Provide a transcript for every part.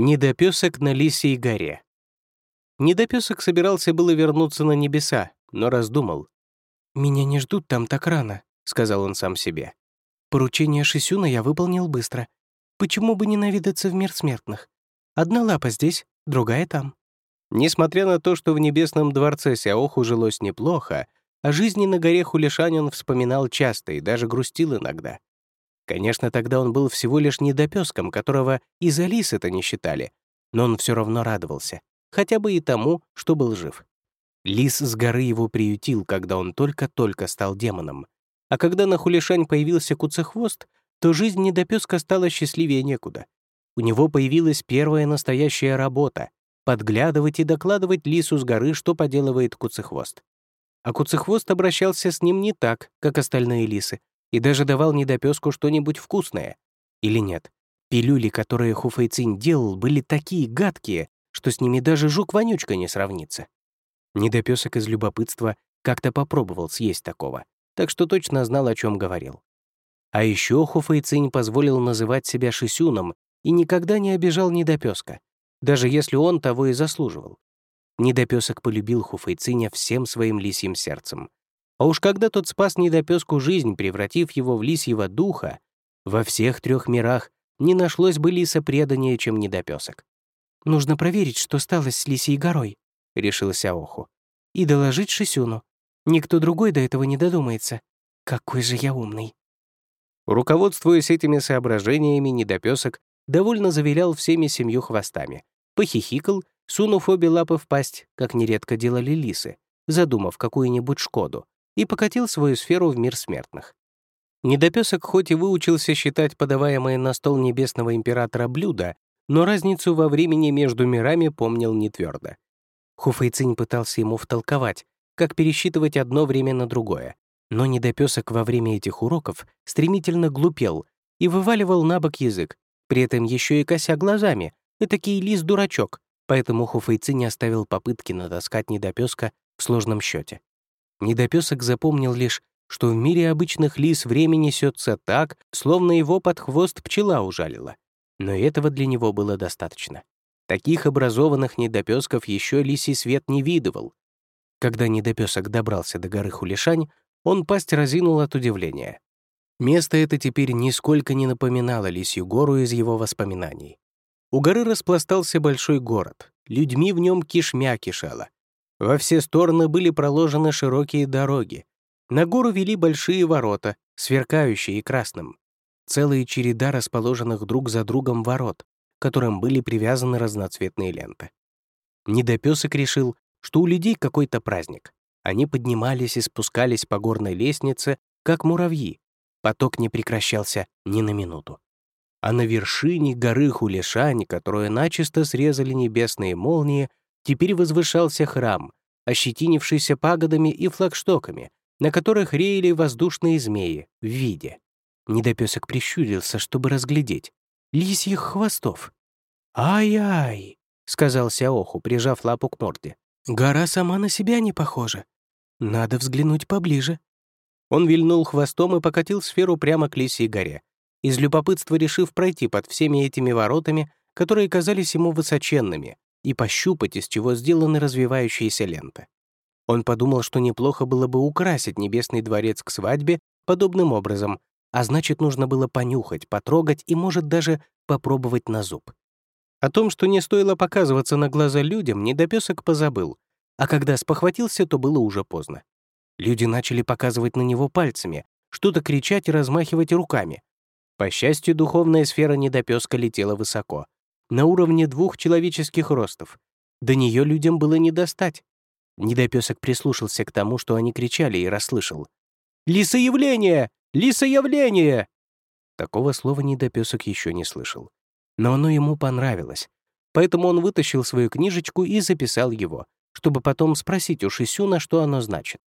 Недопесок на Лисьей горе. Недопесок собирался было вернуться на небеса, но раздумал. «Меня не ждут там так рано», — сказал он сам себе. «Поручение Шисюна я выполнил быстро. Почему бы не навидаться в мир смертных? Одна лапа здесь, другая там». Несмотря на то, что в небесном дворце Сяоху жилось неплохо, о жизни на горе Хулишань он вспоминал часто и даже грустил иногда. Конечно, тогда он был всего лишь недопеском, которого и за лис это не считали, но он все равно радовался, хотя бы и тому, что был жив. Лис с горы его приютил, когда он только-только стал демоном. А когда на Хулишань появился куцехвост, то жизнь недопеска стала счастливее некуда. У него появилась первая настоящая работа — подглядывать и докладывать лису с горы, что поделывает куцехвост. А куцехвост обращался с ним не так, как остальные лисы, и даже давал недопеску что-нибудь вкусное. Или нет? Пилюли, которые Хуфэйцинь делал, были такие гадкие, что с ними даже жук-вонючка не сравнится. Недопесок из любопытства как-то попробовал съесть такого, так что точно знал, о чем говорил. А еще Хуфэйцинь позволил называть себя Шисюном и никогда не обижал недопеска, даже если он того и заслуживал. Недопесок полюбил Хуфэйциня всем своим лисьим сердцем, а уж когда тот спас недопеску жизнь, превратив его в лисьего духа, во всех трех мирах не нашлось бы лиса преданнее, чем недопесок. «Нужно проверить, что стало с лисьей горой», — решил Сяоху, «и доложить Шисюну. Никто другой до этого не додумается. Какой же я умный». Руководствуясь этими соображениями, недопесок довольно завилял всеми семью хвостами, похихикал, сунув обе лапы в пасть, как нередко делали лисы, задумав какую-нибудь шкоду, и покатил свою сферу в мир смертных. Недопесок хоть и выучился считать подаваемые на стол небесного императора блюда, но разницу во времени между мирами помнил не твердо. Хуфэйцинь пытался ему втолковать, как пересчитывать одно время на другое, но недопесок во время этих уроков стремительно глупел и вываливал на бок язык, при этом еще и кося глазами, этакий лис-дурачок, поэтому Хуфэйцинь оставил попытки натаскать недопеска в сложном счете. Недопесок запомнил лишь, что в мире обычных лис время несется так, словно его под хвост пчела ужалила. Но этого для него было достаточно. Таких образованных недопесков еще лисий свет не видывал. Когда недопесок добрался до горы Хулишань, он пасть разинул от удивления. Место это теперь нисколько не напоминало лисью гору из его воспоминаний. У горы распластался большой город, людьми в нем кишмя кишела. Во все стороны были проложены широкие дороги. На гору вели большие ворота, сверкающие красным. Целая череда расположенных друг за другом ворот, к которым были привязаны разноцветные ленты. Недопесок решил, что у людей какой-то праздник. Они поднимались и спускались по горной лестнице, как муравьи. Поток не прекращался ни на минуту. А на вершине горы Хулешань, которую начисто срезали небесные молнии, Теперь возвышался храм, ощетинившийся пагодами и флагштоками, на которых реяли воздушные змеи в виде. Недопесок прищурился, чтобы разглядеть. Лисьих хвостов. «Ай-ай!» — сказал Сяоху, прижав лапу к морде. «Гора сама на себя не похожа. Надо взглянуть поближе». Он вильнул хвостом и покатил сферу прямо к Лисьей горе, из любопытства решив пройти под всеми этими воротами, которые казались ему высоченными, и пощупать, из чего сделаны развивающиеся ленты. Он подумал, что неплохо было бы украсить небесный дворец к свадьбе подобным образом, а значит, нужно было понюхать, потрогать и, может, даже попробовать на зуб. О том, что не стоило показываться на глаза людям, недопесок позабыл, а когда спохватился, то было уже поздно. Люди начали показывать на него пальцами, что-то кричать и размахивать руками. По счастью, духовная сфера недопеска летела высоко — на уровне двух человеческих ростов. До нее людям было не достать. Недопесок прислушался к тому, что они кричали, и расслышал. «Лисоявление! Лисоявление!» Такого слова недопесок еще не слышал. Но оно ему понравилось. Поэтому он вытащил свою книжечку и записал его, чтобы потом спросить у Шисюна, что оно значит.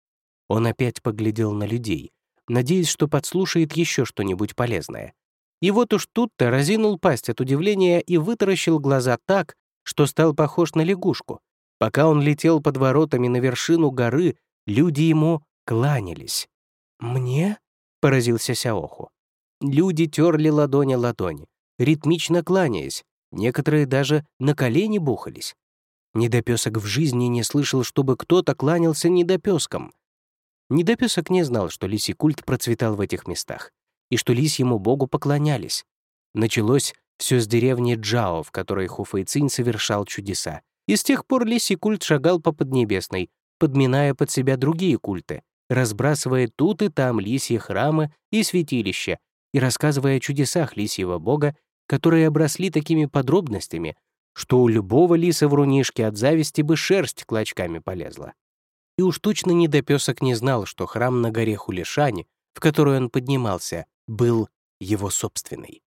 Он опять поглядел на людей, надеясь, что подслушает еще что-нибудь полезное. И вот уж тут-то разинул пасть от удивления и вытаращил глаза так, что стал похож на лягушку. Пока он летел под воротами на вершину горы, люди ему кланялись. «Мне?» — поразился Сяоху. Люди терли ладони ладони, ритмично кланяясь, некоторые даже на колени бухались. Недопесок в жизни не слышал, чтобы кто-то кланялся недопескам. Недопесок не знал, что лисий культ процветал в этих местах, и что лисьему богу поклонялись. Началось все с деревни Джао, в которой Хуфэйцинь совершал чудеса. И с тех пор лисий культ шагал по Поднебесной, подминая под себя другие культы, разбрасывая тут и там лисьи храмы и святилища и рассказывая о чудесах лисьего бога, которые обросли такими подробностями, что у любого лиса в рунишке от зависти бы шерсть клочками полезла. И уж точно недопесок не знал, что храм на горе Хулишани, в который он поднимался, был его собственный.